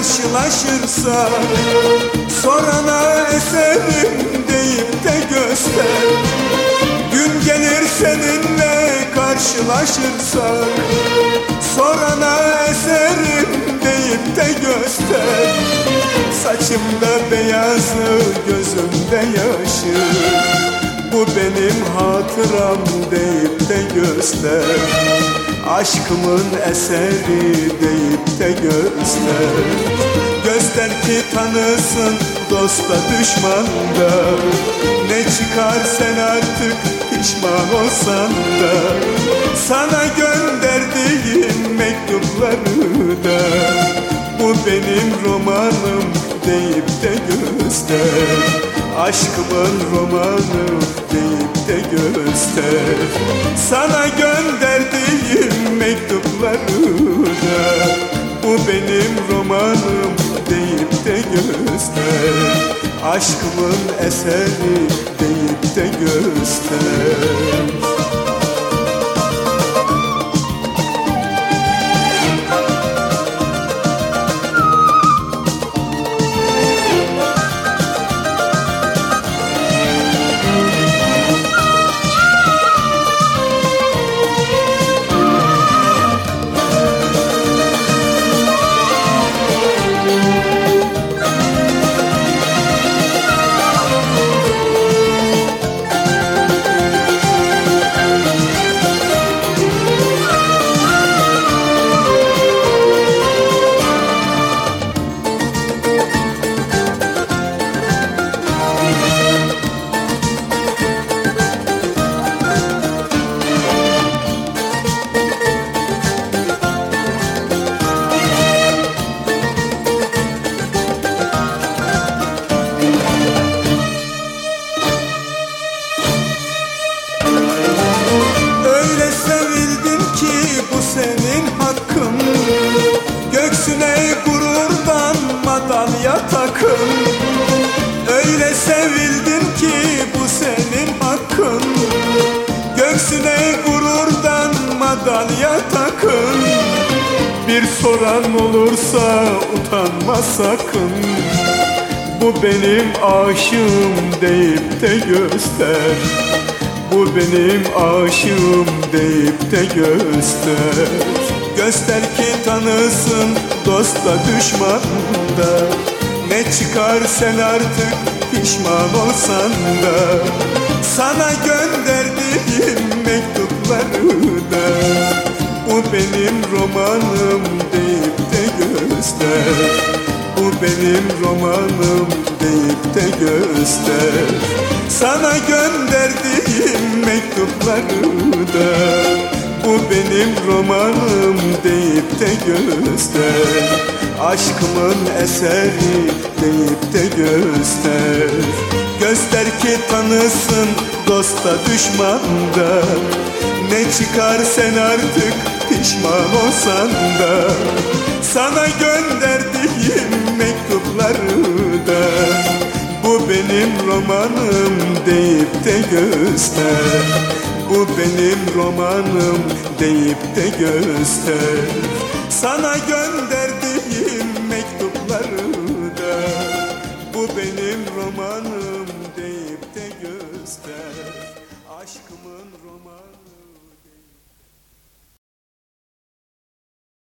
olursa Sorana eserim deyip de göster. Gün gelir seninle karşılaşırsak Sorana eserim deyip de göster. Saçımda beyazı gözümde yaşı Bu benim hatıram deyip de göster Aşkımın eseri deyip de göster. Göster ki tanısın dosta düşmanda. Ne çıkar sen artık pişman olsan da. Sana gönderdiğim mektupları da. Bu benim romanım deyip de göster. Aşkımın romanı deyip de göster. Sana gönderdiğim mektupları da Bu benim romanım deyip de göster. Aşkımın eseri deyip de göster takın Öyle sevildin ki bu senin hakkın. Göksüne gururdan madalya takın Bir soran olursa utanma sakın. Bu benim aşığım deyip de göster. Bu benim aşığım deyip de göster. Göster ki tanısın dosta düşman da Ne çıkar sen artık pişman olsan da Sana gönderdiğim mektupları da Bu benim romanım deyip de göster. Bu benim romanım deyip de göster. Sana gönderdiğim mektupları da Bu benim romanım deyip de göster Aşkımın eseri deyip de göster. Göster ki tanısın dosta düşman da Ne çıkar sen artık pişman olsan da. Sana gönderdiğim mektupları da. Bu benim romanım deyip de göster. Bu benim romanım deyip de göster. Sana gönderdiğim Aşkımın romanı